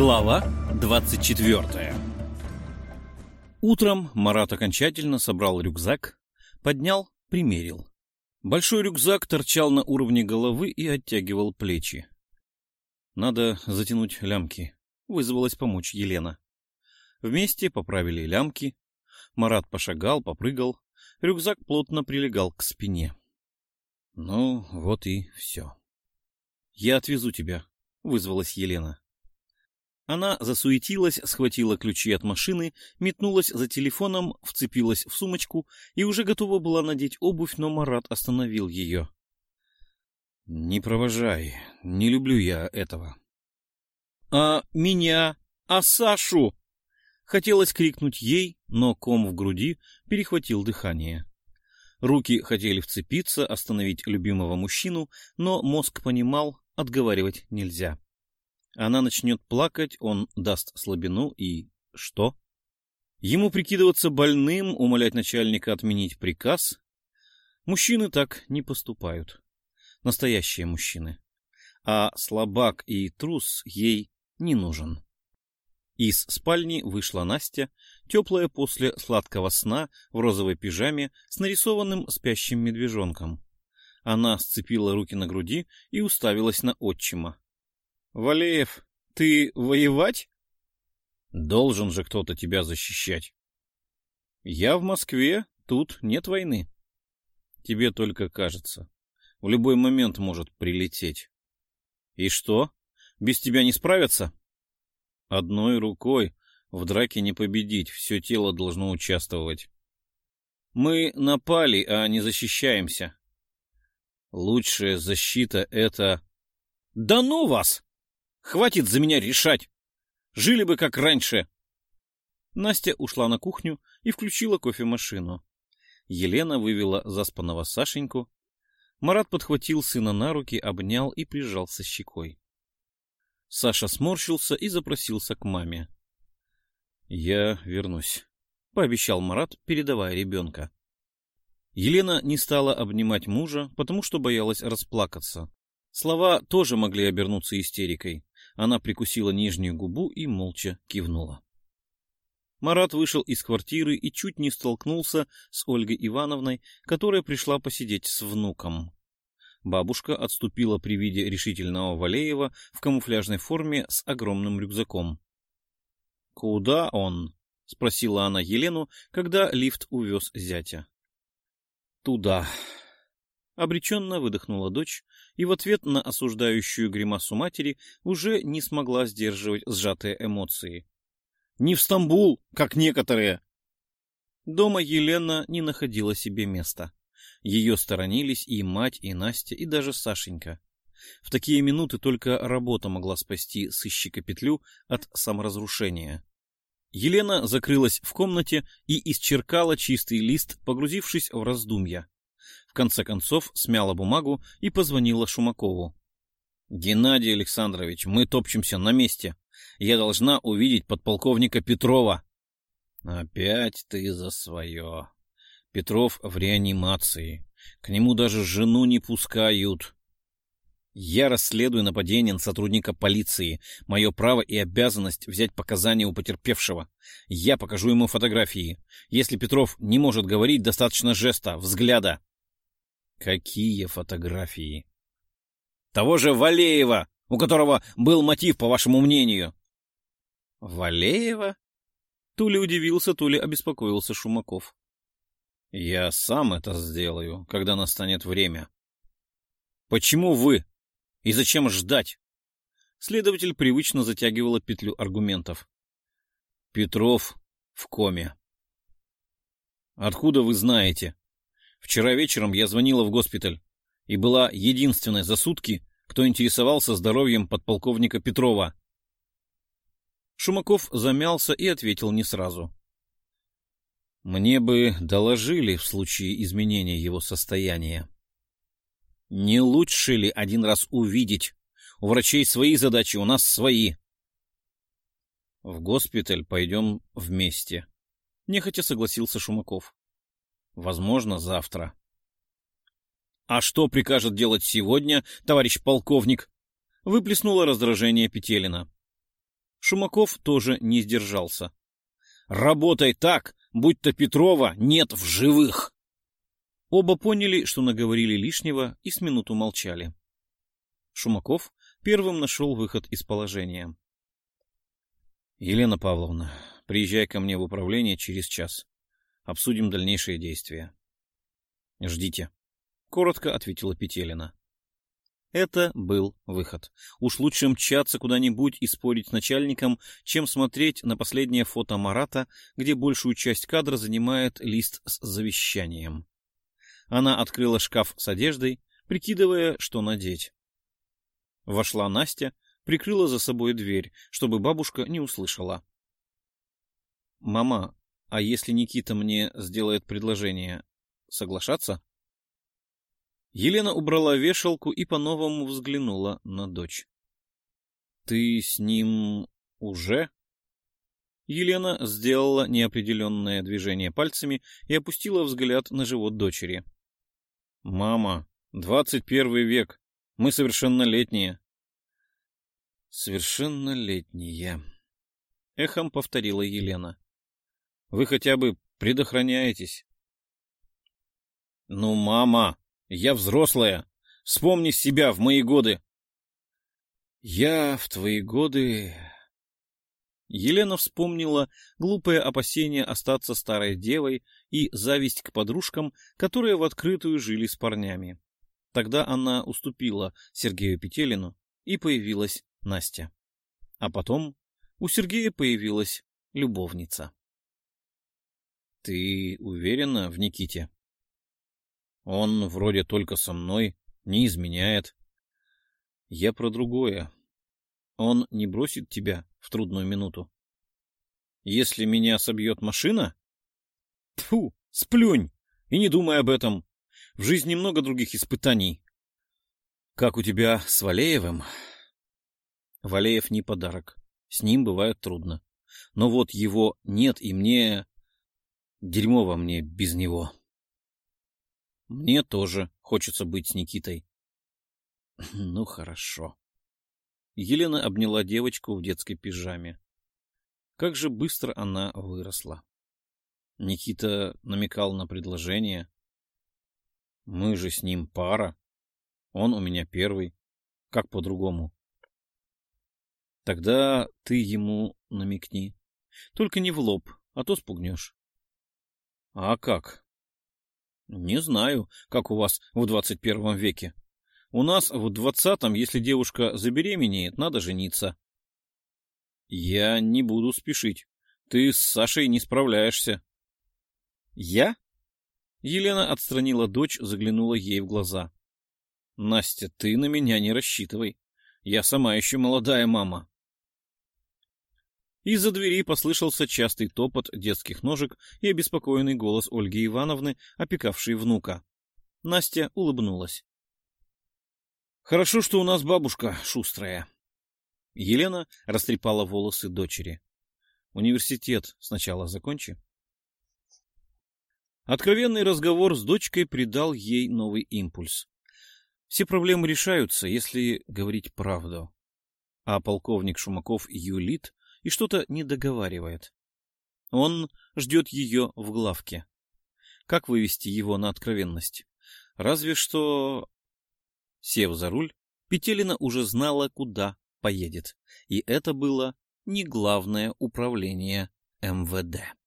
Глава 24 Утром Марат окончательно собрал рюкзак, поднял, примерил. Большой рюкзак торчал на уровне головы и оттягивал плечи. Надо затянуть лямки. Вызвалась помочь Елена. Вместе поправили лямки. Марат пошагал, попрыгал. Рюкзак плотно прилегал к спине. Ну, вот и все. «Я отвезу тебя», — вызвалась Елена. Она засуетилась, схватила ключи от машины, метнулась за телефоном, вцепилась в сумочку и уже готова была надеть обувь, но Марат остановил ее. — Не провожай, не люблю я этого. — А меня? А Сашу? Хотелось крикнуть ей, но ком в груди перехватил дыхание. Руки хотели вцепиться, остановить любимого мужчину, но мозг понимал, отговаривать нельзя. Она начнет плакать, он даст слабину и... что? Ему прикидываться больным, умолять начальника отменить приказ? Мужчины так не поступают. Настоящие мужчины. А слабак и трус ей не нужен. Из спальни вышла Настя, теплая после сладкого сна в розовой пижаме с нарисованным спящим медвежонком. Она сцепила руки на груди и уставилась на отчима. — Валеев, ты воевать? — Должен же кто-то тебя защищать. — Я в Москве, тут нет войны. — Тебе только кажется. В любой момент может прилететь. — И что? Без тебя не справятся? — Одной рукой в драке не победить, все тело должно участвовать. — Мы напали, а не защищаемся. Лучшая защита — это... — Да ну вас! Хватит за меня решать! Жили бы как раньше! Настя ушла на кухню и включила кофемашину. Елена вывела заспанного Сашеньку. Марат подхватил сына на руки, обнял и прижался щекой. Саша сморщился и запросился к маме. — Я вернусь, — пообещал Марат, передавая ребенка. Елена не стала обнимать мужа, потому что боялась расплакаться. Слова тоже могли обернуться истерикой. Она прикусила нижнюю губу и молча кивнула. Марат вышел из квартиры и чуть не столкнулся с Ольгой Ивановной, которая пришла посидеть с внуком. Бабушка отступила при виде решительного Валеева в камуфляжной форме с огромным рюкзаком. — Куда он? — спросила она Елену, когда лифт увез зятя. Туда. Обреченно выдохнула дочь и в ответ на осуждающую гримасу матери уже не смогла сдерживать сжатые эмоции. «Не в Стамбул, как некоторые!» Дома Елена не находила себе места. Ее сторонились и мать, и Настя, и даже Сашенька. В такие минуты только работа могла спасти сыщика Петлю от саморазрушения. Елена закрылась в комнате и исчеркала чистый лист, погрузившись в раздумья. В конце концов смяла бумагу и позвонила Шумакову. — Геннадий Александрович, мы топчемся на месте. Я должна увидеть подполковника Петрова. — Опять ты за свое. Петров в реанимации. К нему даже жену не пускают. Я расследую нападение на сотрудника полиции. Мое право и обязанность взять показания у потерпевшего. Я покажу ему фотографии. Если Петров не может говорить, достаточно жеста, взгляда. Какие фотографии? Того же Валеева, у которого был мотив, по вашему мнению. Валеева? То ли удивился, то ли обеспокоился Шумаков. Я сам это сделаю, когда настанет время. Почему вы и зачем ждать? Следователь привычно затягивала петлю аргументов. Петров в коме. Откуда вы знаете? Вчера вечером я звонила в госпиталь и была единственной за сутки, кто интересовался здоровьем подполковника Петрова. Шумаков замялся и ответил не сразу. Мне бы доложили в случае изменения его состояния. Не лучше ли один раз увидеть? У врачей свои задачи, у нас свои. В госпиталь пойдем вместе. Нехотя согласился Шумаков. Возможно, завтра. А что прикажет делать сегодня, товарищ полковник? Выплеснуло раздражение Петелина. Шумаков тоже не сдержался. «Работай так, будь-то Петрова нет в живых!» Оба поняли, что наговорили лишнего, и с минуту молчали. Шумаков первым нашел выход из положения. «Елена Павловна, приезжай ко мне в управление через час. Обсудим дальнейшие действия». «Ждите», — коротко ответила Петелина. Это был выход. Уж лучше мчаться куда-нибудь и спорить с начальником, чем смотреть на последнее фото Марата, где большую часть кадра занимает лист с завещанием. Она открыла шкаф с одеждой, прикидывая, что надеть. Вошла Настя, прикрыла за собой дверь, чтобы бабушка не услышала. «Мама, а если Никита мне сделает предложение, соглашаться?» Елена убрала вешалку и по-новому взглянула на дочь. — Ты с ним уже? Елена сделала неопределенное движение пальцами и опустила взгляд на живот дочери. — Мама, двадцать первый век. Мы совершеннолетние. — Совершеннолетние. Эхом повторила Елена. — Вы хотя бы предохраняетесь. — Ну, мама, я взрослая. Вспомни себя в мои годы. Я в твои годы... Елена вспомнила глупое опасение остаться старой девой и зависть к подружкам, которые в открытую жили с парнями. Тогда она уступила Сергею Петелину, и появилась Настя. А потом у Сергея появилась любовница. — Ты уверена в Никите? Он вроде только со мной, не изменяет. Я про другое. Он не бросит тебя в трудную минуту. Если меня собьет машина? Тьфу, сплюнь и не думай об этом. В жизни много других испытаний. Как у тебя с Валеевым? Валеев не подарок. С ним бывает трудно. Но вот его нет, и мне... Дерьмово мне без него. Мне тоже хочется быть с Никитой. Ну, хорошо. Елена обняла девочку в детской пижаме. Как же быстро она выросла. Никита намекал на предложение. Мы же с ним пара. Он у меня первый. Как по-другому? Тогда ты ему намекни. Только не в лоб, а то спугнешь. А как? Не знаю, как у вас в двадцать первом веке. У нас в двадцатом, если девушка забеременеет, надо жениться. Я не буду спешить. Ты с Сашей не справляешься. Я? Елена отстранила дочь, заглянула ей в глаза. Настя, ты на меня не рассчитывай. Я сама еще молодая мама. Из-за двери послышался частый топот детских ножек и обеспокоенный голос Ольги Ивановны, опекавшей внука. Настя улыбнулась. «Хорошо, что у нас бабушка шустрая». Елена растрепала волосы дочери. «Университет сначала закончи». Откровенный разговор с дочкой придал ей новый импульс. Все проблемы решаются, если говорить правду. А полковник Шумаков юлит, и что-то не договаривает. Он ждет ее в главке. Как вывести его на откровенность? Разве что... Сев за руль, Петелина уже знала, куда поедет. И это было не главное управление МВД.